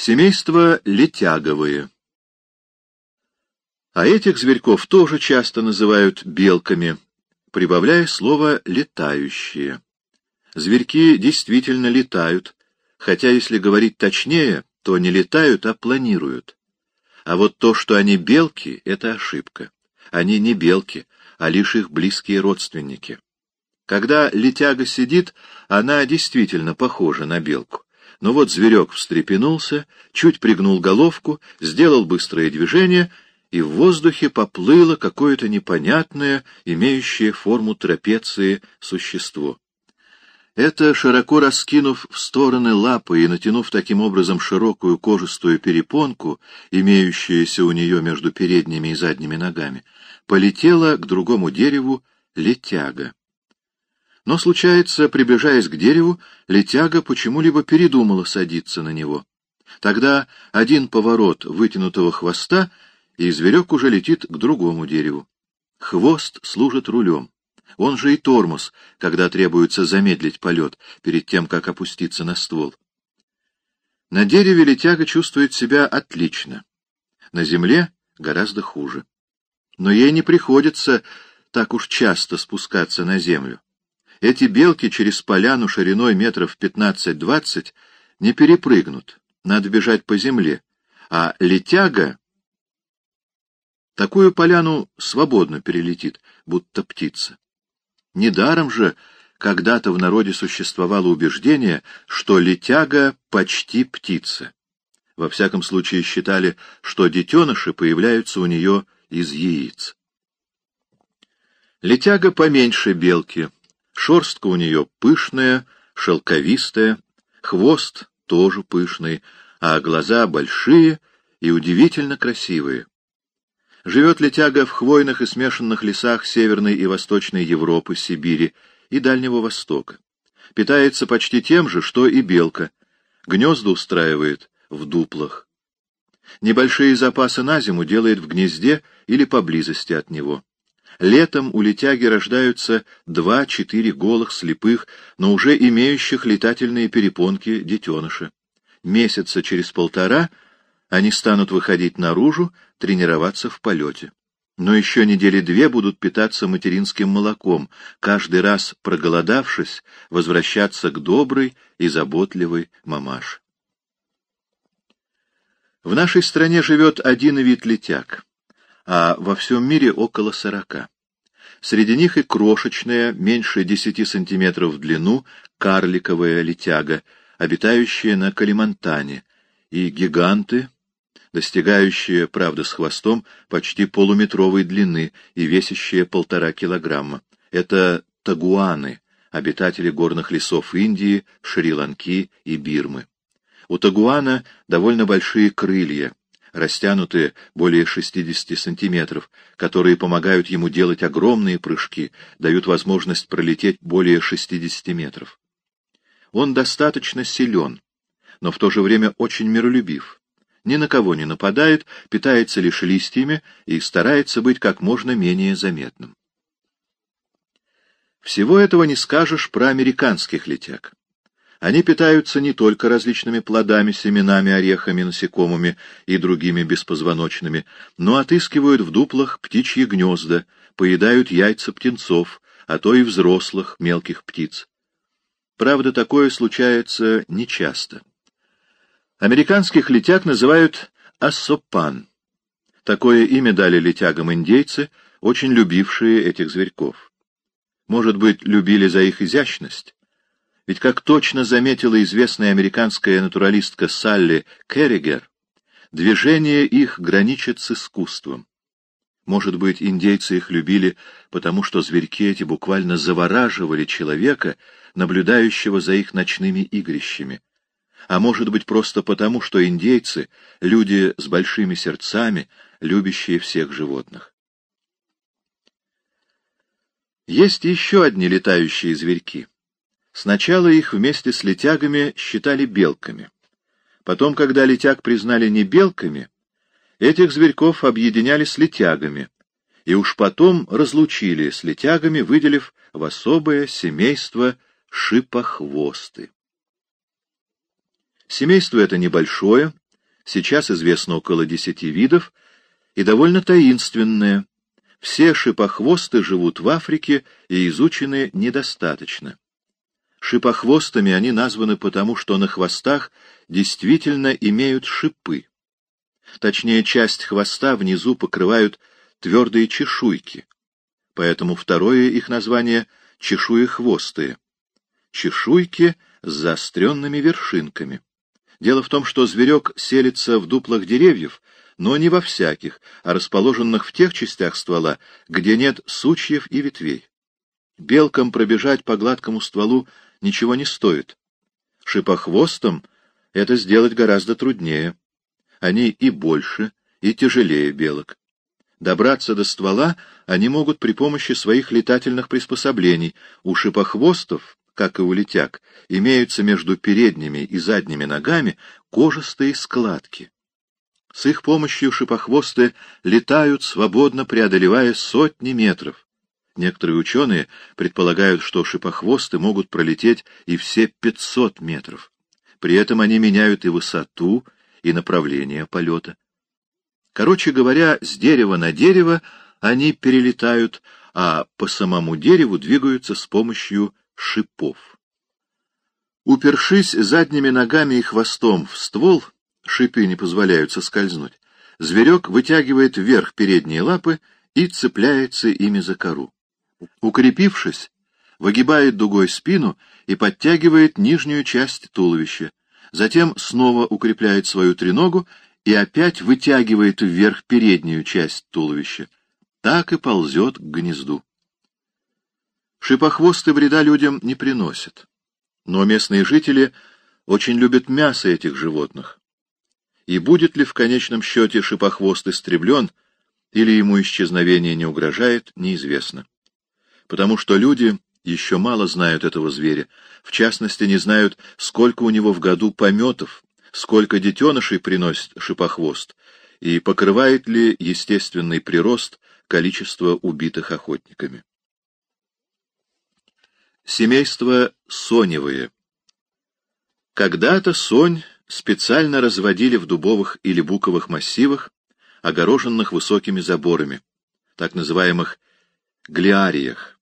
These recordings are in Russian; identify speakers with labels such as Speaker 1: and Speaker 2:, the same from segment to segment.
Speaker 1: Семейство летяговые. А этих зверьков тоже часто называют белками, прибавляя слово «летающие». Зверьки действительно летают, хотя, если говорить точнее, то не летают, а планируют. А вот то, что они белки, — это ошибка. Они не белки, а лишь их близкие родственники. Когда летяга сидит, она действительно похожа на белку. Но вот зверек встрепенулся, чуть пригнул головку, сделал быстрое движение, и в воздухе поплыло какое-то непонятное, имеющее форму трапеции, существо. Это, широко раскинув в стороны лапы и натянув таким образом широкую кожистую перепонку, имеющуюся у нее между передними и задними ногами, полетела к другому дереву летяга. Но, случается, приближаясь к дереву, летяга почему-либо передумала садиться на него. Тогда один поворот вытянутого хвоста, и зверек уже летит к другому дереву. Хвост служит рулем. Он же и тормоз, когда требуется замедлить полет, перед тем, как опуститься на ствол. На дереве летяга чувствует себя отлично. На земле гораздо хуже. Но ей не приходится так уж часто спускаться на землю. Эти белки через поляну шириной метров пятнадцать-двадцать не перепрыгнут, надо бежать по земле, а летяга такую поляну свободно перелетит, будто птица. Недаром же когда-то в народе существовало убеждение, что летяга почти птица. Во всяком случае считали, что детеныши появляются у нее из яиц. Летяга поменьше белки, Шерстка у нее пышная, шелковистая, хвост тоже пышный, а глаза большие и удивительно красивые. Живет летяга в хвойных и смешанных лесах Северной и Восточной Европы, Сибири и Дальнего Востока. Питается почти тем же, что и белка. Гнезда устраивает в дуплах. Небольшие запасы на зиму делает в гнезде или поблизости от него. Летом у летяги рождаются два-четыре голых, слепых, но уже имеющих летательные перепонки детеныши. Месяца через полтора они станут выходить наружу, тренироваться в полете. Но еще недели две будут питаться материнским молоком, каждый раз проголодавшись, возвращаться к доброй и заботливой мамаше. В нашей стране живет один вид летяг а во всем мире около сорока. Среди них и крошечная, меньше десяти сантиметров в длину, карликовая летяга, обитающая на Калимантане, и гиганты, достигающие, правда, с хвостом почти полуметровой длины и весящие полтора килограмма. Это тагуаны, обитатели горных лесов Индии, Шри-Ланки и Бирмы. У тагуана довольно большие крылья, растянутые более 60 сантиметров, которые помогают ему делать огромные прыжки, дают возможность пролететь более 60 метров. Он достаточно силен, но в то же время очень миролюбив. Ни на кого не нападает, питается лишь листьями и старается быть как можно менее заметным. Всего этого не скажешь про американских летяг. Они питаются не только различными плодами, семенами, орехами, насекомыми и другими беспозвоночными, но отыскивают в дуплах птичьи гнезда, поедают яйца птенцов, а то и взрослых мелких птиц. Правда, такое случается нечасто. Американских летяг называют ассопан. Такое имя дали летягам индейцы, очень любившие этих зверьков. Может быть, любили за их изящность? Ведь, как точно заметила известная американская натуралистка Салли Керригер, движение их граничит с искусством. Может быть, индейцы их любили, потому что зверьки эти буквально завораживали человека, наблюдающего за их ночными игрищами. А может быть, просто потому, что индейцы — люди с большими сердцами, любящие всех животных. Есть еще одни летающие зверьки. Сначала их вместе с летягами считали белками. Потом, когда летяг признали не белками, этих зверьков объединяли с летягами, и уж потом разлучили с летягами, выделив в особое семейство шипохвосты. Семейство это небольшое, Сейчас известно около десяти видов и довольно таинственное. Все шипохвосты живут в Африке и изучены недостаточно. Шипохвостами они названы потому, что на хвостах действительно имеют шипы. Точнее, часть хвоста внизу покрывают твердые чешуйки, поэтому второе их название — чешуехвостые. Чешуйки с заостренными вершинками. Дело в том, что зверек селится в дуплах деревьев, но не во всяких, а расположенных в тех частях ствола, где нет сучьев и ветвей. Белкам пробежать по гладкому стволу ничего не стоит. Шипохвостам это сделать гораздо труднее. Они и больше, и тяжелее белок. Добраться до ствола они могут при помощи своих летательных приспособлений. У шипохвостов, как и у летяг, имеются между передними и задними ногами кожистые складки. С их помощью шипохвосты летают, свободно преодолевая сотни метров. Некоторые ученые предполагают, что шипохвосты могут пролететь и все 500 метров. При этом они меняют и высоту, и направление полета. Короче говоря, с дерева на дерево они перелетают, а по самому дереву двигаются с помощью шипов. Упершись задними ногами и хвостом в ствол, шипы не позволяют соскользнуть, зверек вытягивает вверх передние лапы и цепляется ими за кору. Укрепившись, выгибает дугой спину и подтягивает нижнюю часть туловища, затем снова укрепляет свою треногу и опять вытягивает вверх переднюю часть туловища. Так и ползет к гнезду. Шипохвосты вреда людям не приносят. Но местные жители очень любят мясо этих животных. И будет ли в конечном счете шипохвост истреблен, или ему исчезновение не угрожает, неизвестно. Потому что люди еще мало знают этого зверя, в частности, не знают, сколько у него в году пометов, сколько детенышей приносит шипохвост, и покрывает ли естественный прирост количество убитых охотниками. Семейство соневые. Когда-то сонь специально разводили в дубовых или буковых массивах, огороженных высокими заборами, так называемых глиариях.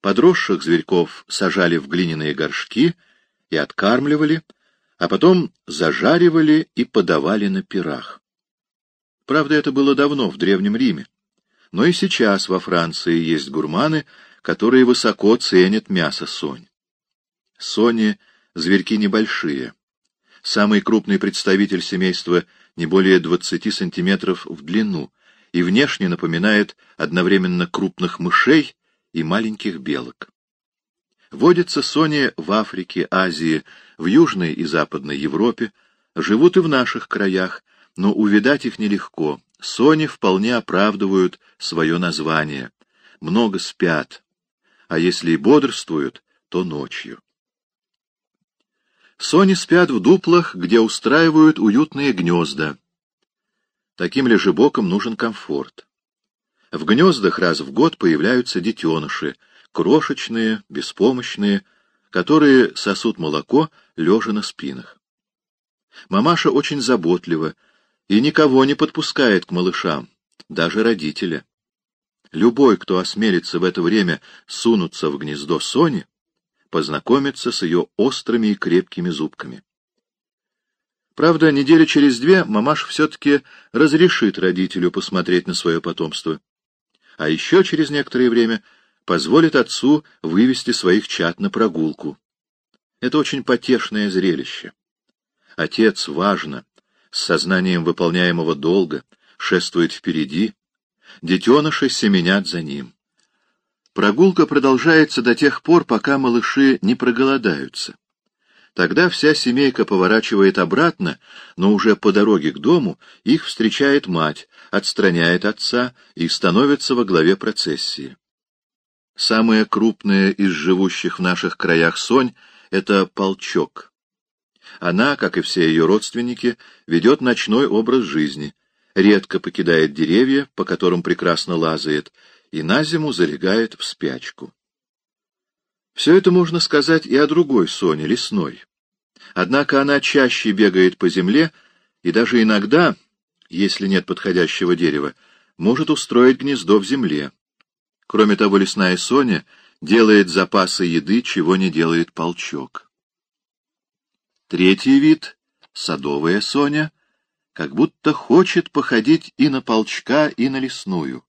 Speaker 1: Подросших зверьков сажали в глиняные горшки и откармливали, а потом зажаривали и подавали на пирах. Правда, это было давно, в Древнем Риме. Но и сейчас во Франции есть гурманы, которые высоко ценят мясо сонь. Сони — зверьки небольшие. Самый крупный представитель семейства не более 20 сантиметров в длину и внешне напоминает одновременно крупных мышей и маленьких белок. Водятся сони в Африке, Азии, в Южной и Западной Европе, живут и в наших краях, но увидать их нелегко. Сони вполне оправдывают свое название. Много спят, а если и бодрствуют, то ночью. Сони спят в дуплах, где устраивают уютные гнезда. Таким лежебокам нужен комфорт. В гнездах раз в год появляются детеныши, крошечные, беспомощные, которые сосут молоко, лежа на спинах. Мамаша очень заботлива и никого не подпускает к малышам, даже родителя. Любой, кто осмелится в это время сунуться в гнездо Сони, познакомится с ее острыми и крепкими зубками. Правда, недели через две мамаша все-таки разрешит родителю посмотреть на свое потомство а еще через некоторое время позволит отцу вывести своих чад на прогулку. Это очень потешное зрелище. Отец, важно, с сознанием выполняемого долга, шествует впереди, детеныши семенят за ним. Прогулка продолжается до тех пор, пока малыши не проголодаются. Тогда вся семейка поворачивает обратно, но уже по дороге к дому их встречает мать, отстраняет отца и становится во главе процессии. Самая крупная из живущих в наших краях сонь — это полчок. Она, как и все ее родственники, ведет ночной образ жизни, редко покидает деревья, по которым прекрасно лазает, и на зиму залегает в спячку. Все это можно сказать и о другой Соне, лесной. Однако она чаще бегает по земле и даже иногда, если нет подходящего дерева, может устроить гнездо в земле. Кроме того, лесная соня делает запасы еды, чего не делает полчок. Третий вид — садовая соня, как будто хочет походить и на полчка, и на лесную.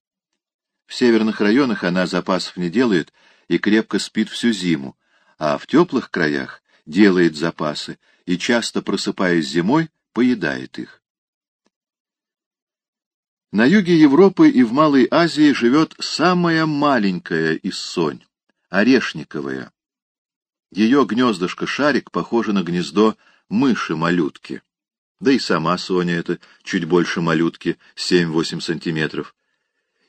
Speaker 1: В северных районах она запасов не делает и крепко спит всю зиму, а в теплых краях делает запасы и, часто просыпаясь зимой, поедает их. На юге Европы и в Малой Азии живет самая маленькая из сонь — орешниковая. Ее гнездышко-шарик похоже на гнездо мыши-малютки. Да и сама Соня это чуть больше малютки, 7-8 сантиметров.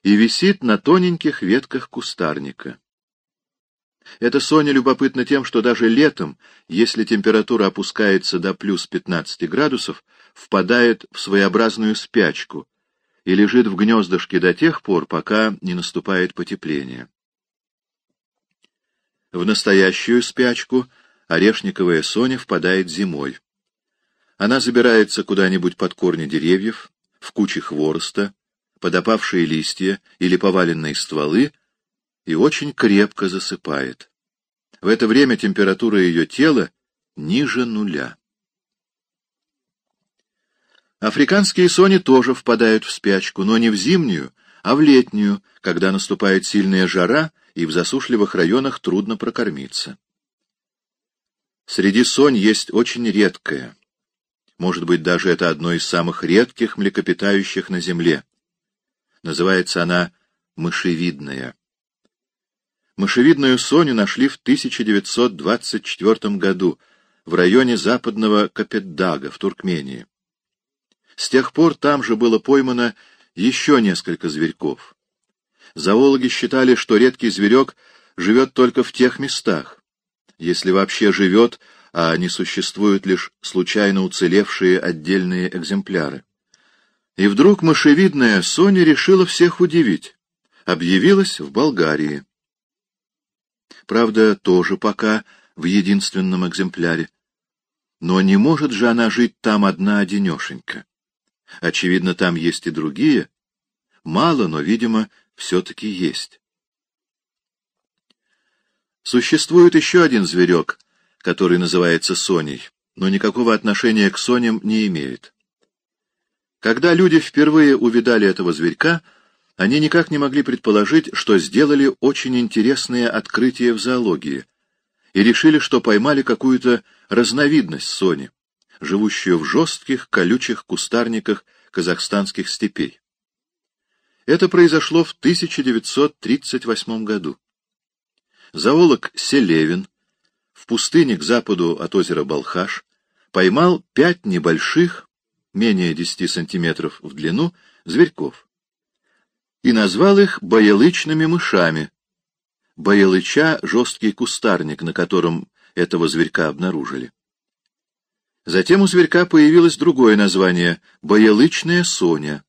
Speaker 1: И висит на тоненьких ветках кустарника. Эта Соня любопытна тем, что даже летом, если температура опускается до плюс 15 градусов, впадает в своеобразную спячку и лежит в гнездышке до тех пор, пока не наступает потепление. В настоящую спячку орешниковая соня впадает зимой. Она забирается куда-нибудь под корни деревьев, в кучи хвороста, под опавшие листья или поваленные стволы и очень крепко засыпает. В это время температура ее тела ниже нуля. Африканские сони тоже впадают в спячку, но не в зимнюю, а в летнюю, когда наступает сильная жара и в засушливых районах трудно прокормиться. Среди сонь есть очень редкое. Может быть, даже это одно из самых редких млекопитающих на Земле. Называется она мышевидная. Мышевидную соню нашли в 1924 году в районе западного Капетдага в Туркмении. С тех пор там же было поймано еще несколько зверьков. Зоологи считали, что редкий зверек живет только в тех местах, если вообще живет, а не существуют лишь случайно уцелевшие отдельные экземпляры. И вдруг мышевидная Соня решила всех удивить. Объявилась в Болгарии. Правда, тоже пока в единственном экземпляре. Но не может же она жить там одна-одинешенька. Очевидно, там есть и другие. Мало, но, видимо, все-таки есть. Существует еще один зверек, который называется Соней, но никакого отношения к Соням не имеет. Когда люди впервые увидали этого зверька, они никак не могли предположить, что сделали очень интересное открытие в зоологии, и решили, что поймали какую-то разновидность Сони, живущую в жестких колючих кустарниках казахстанских степей. Это произошло в 1938 году. Зоолог Селевин в пустыне к западу от озера Балхаш поймал пять небольших, менее 10 сантиметров в длину, зверьков и назвал их боялычными мышами. Боялыча — жесткий кустарник, на котором этого зверька обнаружили. Затем у зверька появилось другое название — боялычная соня.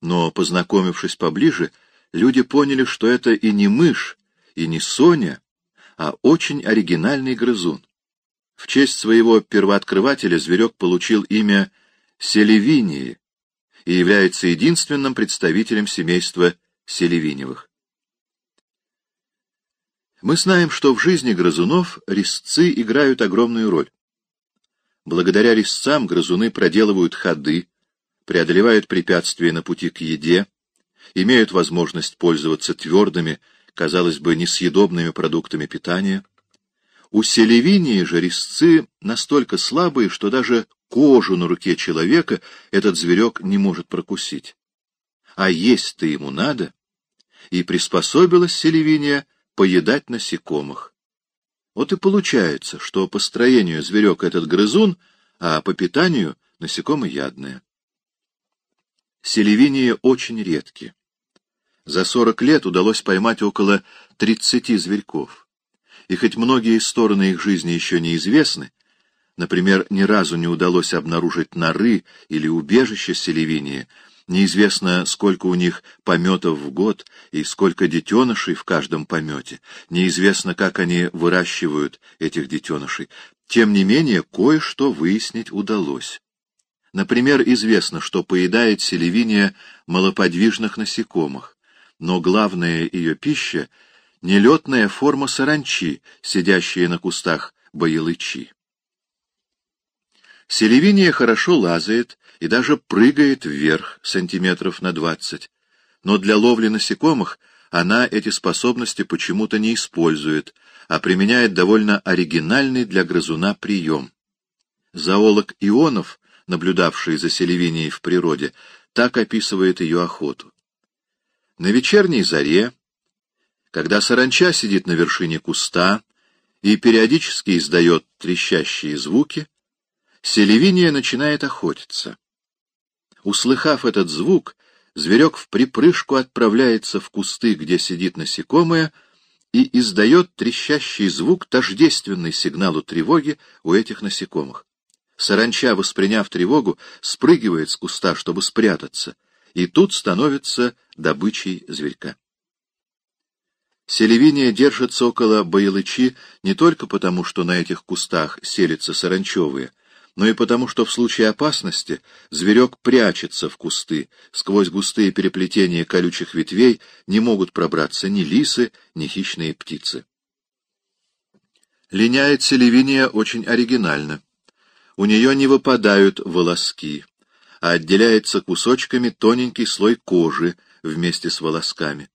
Speaker 1: Но, познакомившись поближе, люди поняли, что это и не мышь, и не соня, а очень оригинальный грызун. В честь своего первооткрывателя зверек получил имя Селевинии и является единственным представителем семейства Селевиневых. Мы знаем, что в жизни грызунов резцы играют огромную роль. Благодаря резцам грызуны проделывают ходы, преодолевают препятствия на пути к еде, имеют возможность пользоваться твердыми, казалось бы, несъедобными продуктами питания. У селевинии же резцы настолько слабые, что даже кожу на руке человека этот зверек не может прокусить. А есть-то ему надо, и приспособилась селевиния поедать насекомых. Вот и получается, что по строению зверек этот грызун, а по питанию насекомоядное. Селевинии очень редки. За сорок лет удалось поймать около тридцати зверьков. И хоть многие стороны их жизни еще неизвестны, например, ни разу не удалось обнаружить норы или убежища селевинии, Неизвестно, сколько у них пометов в год и сколько детенышей в каждом помете. Неизвестно, как они выращивают этих детенышей. Тем не менее, кое-что выяснить удалось. Например, известно, что поедает селевиния малоподвижных насекомых, но главная ее пища — нелетная форма саранчи, сидящая на кустах боелычи. Селевиния хорошо лазает и даже прыгает вверх сантиметров на двадцать, но для ловли насекомых она эти способности почему-то не использует, а применяет довольно оригинальный для грызуна прием. Зоолог Ионов, наблюдавший за селевинией в природе, так описывает ее охоту. На вечерней заре, когда саранча сидит на вершине куста и периодически издает трещащие звуки, селевиния начинает охотиться. Услыхав этот звук, зверек в припрыжку отправляется в кусты, где сидит насекомое, и издает трещащий звук, тождественный сигналу тревоги у этих насекомых. Саранча, восприняв тревогу, спрыгивает с куста, чтобы спрятаться, и тут становится добычей зверька. Селевиния держится около Боялычи не только потому, что на этих кустах селятся саранчевые, но и потому, что в случае опасности зверек прячется в кусты, сквозь густые переплетения колючих ветвей не могут пробраться ни лисы, ни хищные птицы. Линяет селевиния очень оригинально. У нее не выпадают волоски, а отделяется кусочками тоненький слой кожи вместе с волосками.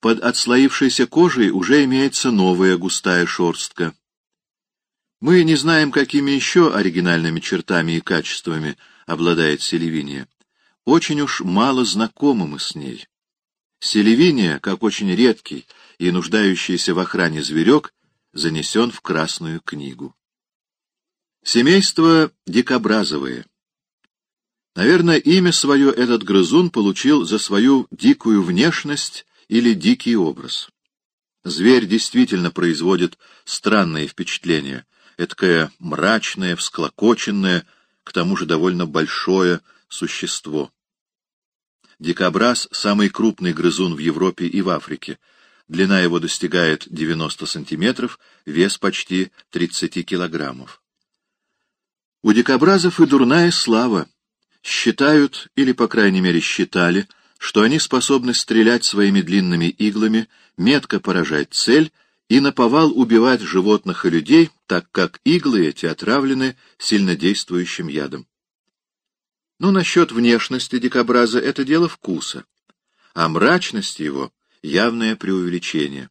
Speaker 1: Под отслоившейся кожей уже имеется новая густая шерстка. Мы не знаем, какими еще оригинальными чертами и качествами обладает Селевиния. Очень уж мало знакомы мы с ней. Селевиния, как очень редкий и нуждающийся в охране зверек, занесен в Красную книгу. Семейство дикобразовое. Наверное, имя свое этот грызун получил за свою дикую внешность или дикий образ. Зверь действительно производит странные впечатления — эткое мрачное, всклокоченное, к тому же довольно большое существо. Дикобраз — самый крупный грызун в Европе и в Африке. Длина его достигает 90 сантиметров, вес почти 30 килограммов. У дикобразов и дурная слава. Считают, или, по крайней мере, считали, что они способны стрелять своими длинными иглами, метко поражать цель и наповал убивать животных и людей, так как иглы эти отравлены сильнодействующим ядом. Но ну, насчет внешности дикобраза это дело вкуса, а мрачность его — явное преувеличение.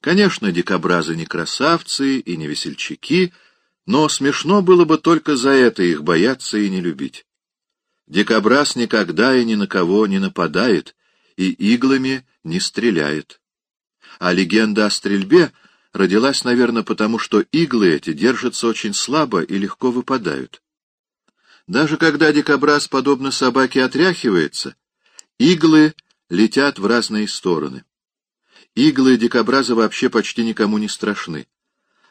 Speaker 1: Конечно, дикобразы не красавцы и не весельчаки, но смешно было бы только за это их бояться и не любить. Дикобраз никогда и ни на кого не нападает и иглами не стреляет а легенда о стрельбе родилась, наверное, потому что иглы эти держатся очень слабо и легко выпадают. Даже когда дикобраз, подобно собаке, отряхивается, иглы летят в разные стороны. Иглы дикобраза вообще почти никому не страшны.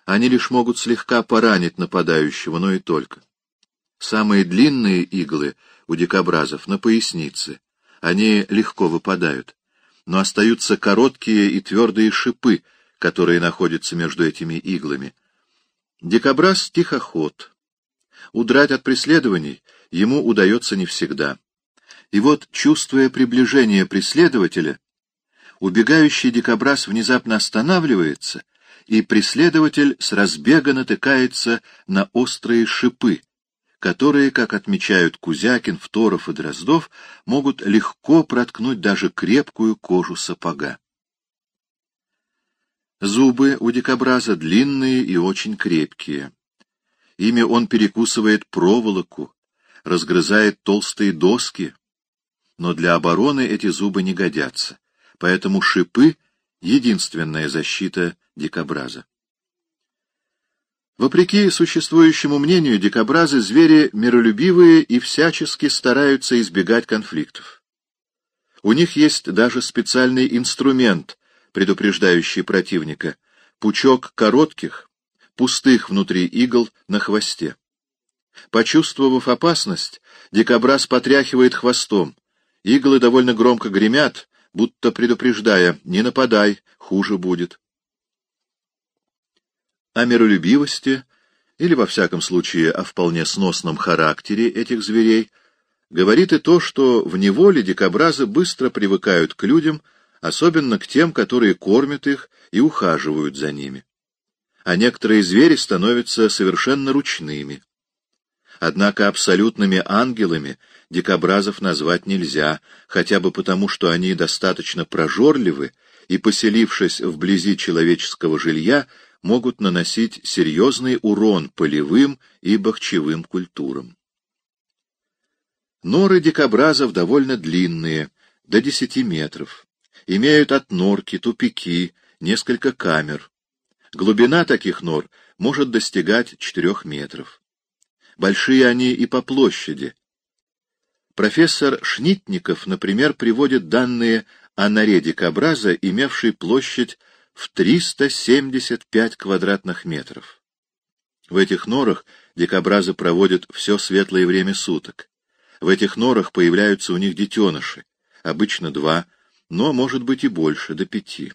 Speaker 1: Они лишь могут слегка поранить нападающего, но и только. Самые длинные иглы у дикобразов на пояснице. Они легко выпадают но остаются короткие и твердые шипы, которые находятся между этими иглами. Дикобраз — тихоход. Удрать от преследований ему удается не всегда. И вот, чувствуя приближение преследователя, убегающий дикобраз внезапно останавливается, и преследователь с разбега натыкается на острые шипы, которые, как отмечают Кузякин, Второв и Дроздов, могут легко проткнуть даже крепкую кожу сапога. Зубы у дикобраза длинные и очень крепкие. Ими он перекусывает проволоку, разгрызает толстые доски, но для обороны эти зубы не годятся, поэтому шипы — единственная защита дикобраза. Вопреки существующему мнению, дикобразы — звери миролюбивые и всячески стараются избегать конфликтов. У них есть даже специальный инструмент, предупреждающий противника — пучок коротких, пустых внутри игл на хвосте. Почувствовав опасность, дикобраз потряхивает хвостом. Иглы довольно громко гремят, будто предупреждая «не нападай, хуже будет». О миролюбивости или во всяком случае о вполне сносном характере этих зверей, говорит и то, что в неволе дикобразы быстро привыкают к людям, особенно к тем, которые кормят их и ухаживают за ними. А некоторые звери становятся совершенно ручными. Однако абсолютными ангелами дикобразов назвать нельзя, хотя бы потому, что они достаточно прожорливы и, поселившись вблизи человеческого жилья, могут наносить серьезный урон полевым и бахчевым культурам. Норы дикобразов довольно длинные, до 10 метров. Имеют от норки, тупики, несколько камер. Глубина таких нор может достигать 4 метров. Большие они и по площади. Профессор Шнитников, например, приводит данные о норе дикобраза, имевшей площадь в 375 квадратных метров. В этих норах дикобразы проводят все светлое время суток. В этих норах появляются у них детеныши, обычно два, но, может быть, и больше, до пяти.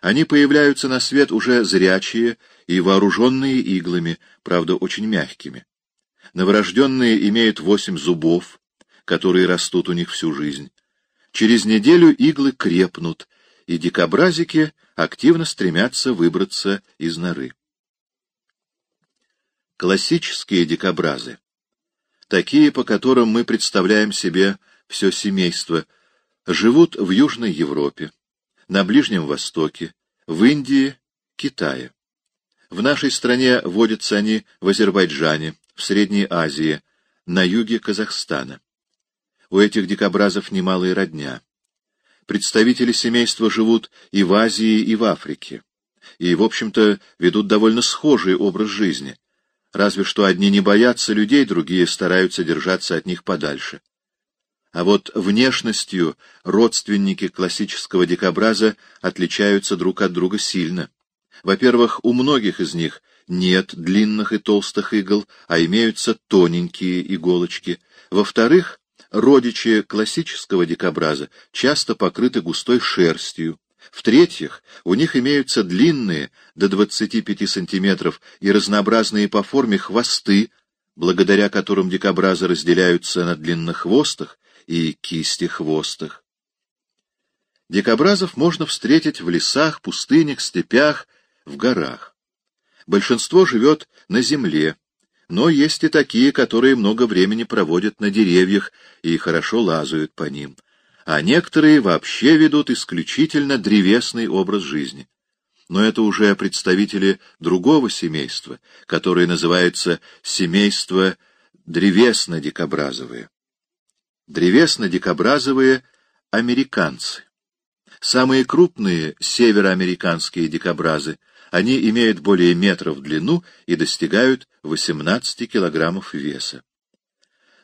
Speaker 1: Они появляются на свет уже зрячие и вооруженные иглами, правда, очень мягкими. Новорожденные имеют восемь зубов, которые растут у них всю жизнь. Через неделю иглы крепнут, и дикобразики активно стремятся выбраться из норы. Классические дикобразы такие, по которым мы представляем себе все семейство, живут в Южной Европе, на Ближнем Востоке, в Индии, Китае. В нашей стране водятся они в Азербайджане, в Средней Азии, на юге Казахстана. У этих дикобразов немалая родня. Представители семейства живут и в Азии, и в Африке, и, в общем-то, ведут довольно схожий образ жизни — Разве что одни не боятся людей, другие стараются держаться от них подальше. А вот внешностью родственники классического дикобраза отличаются друг от друга сильно. Во-первых, у многих из них нет длинных и толстых игл, а имеются тоненькие иголочки. Во-вторых, родичи классического дикобраза часто покрыты густой шерстью, в-третьих, у них имеются длинные, до 25 сантиметров, и разнообразные по форме хвосты, благодаря которым дикобразы разделяются на длиннохвостых и кистихвостых. Дикобразов можно встретить в лесах, пустынях, степях, в горах. Большинство живет на земле, но есть и такие, которые много времени проводят на деревьях и хорошо лазают по ним а некоторые вообще ведут исключительно древесный образ жизни. Но это уже представители другого семейства, которое называется семейство древесно-дикобразовые. Древесно-дикобразовые — американцы. Самые крупные североамериканские дикобразы, они имеют более метра в длину и достигают 18 килограммов веса.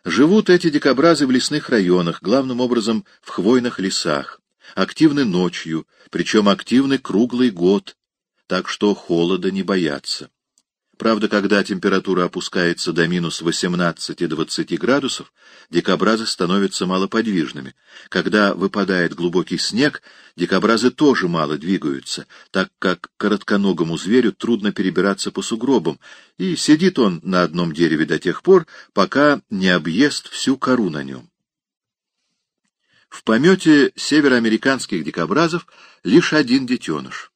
Speaker 1: Живут эти дикобразы в лесных районах, главным образом в хвойных лесах, активны ночью, причем активны круглый год, так что холода не боятся. Правда, когда температура опускается до минус 18-20 градусов, дикобразы становятся малоподвижными. Когда выпадает глубокий снег, дикобразы тоже мало двигаются, так как коротконогому зверю трудно перебираться по сугробам, и сидит он на одном дереве до тех пор, пока не объест всю кору на нем. В помете североамериканских дикобразов лишь один детеныш.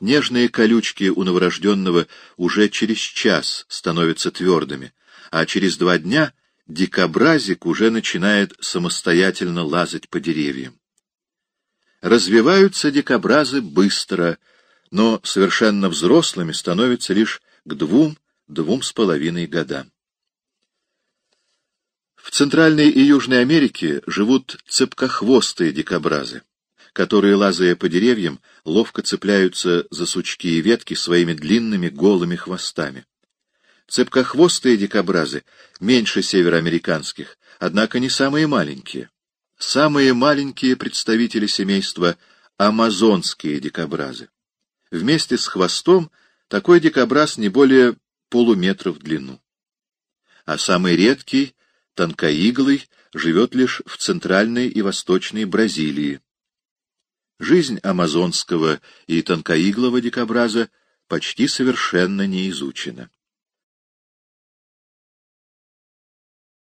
Speaker 1: Нежные колючки у новорожденного уже через час становятся твердыми, а через два дня дикобразик уже начинает самостоятельно лазать по деревьям. Развиваются дикобразы быстро, но совершенно взрослыми становятся лишь к двум-двум с половиной годам. В Центральной и Южной Америке живут цепкохвостые дикобразы которые, лазая по деревьям, ловко цепляются за сучки и ветки своими длинными голыми хвостами. Цепкохвостые дикобразы меньше североамериканских, однако не самые маленькие. Самые маленькие представители семейства — амазонские дикобразы. Вместе с хвостом такой дикобраз не более полуметра в длину. А самый редкий, тонкоиглый, живет лишь в центральной и восточной Бразилии. Жизнь амазонского и тонкоиглого дикобраза почти совершенно не изучена.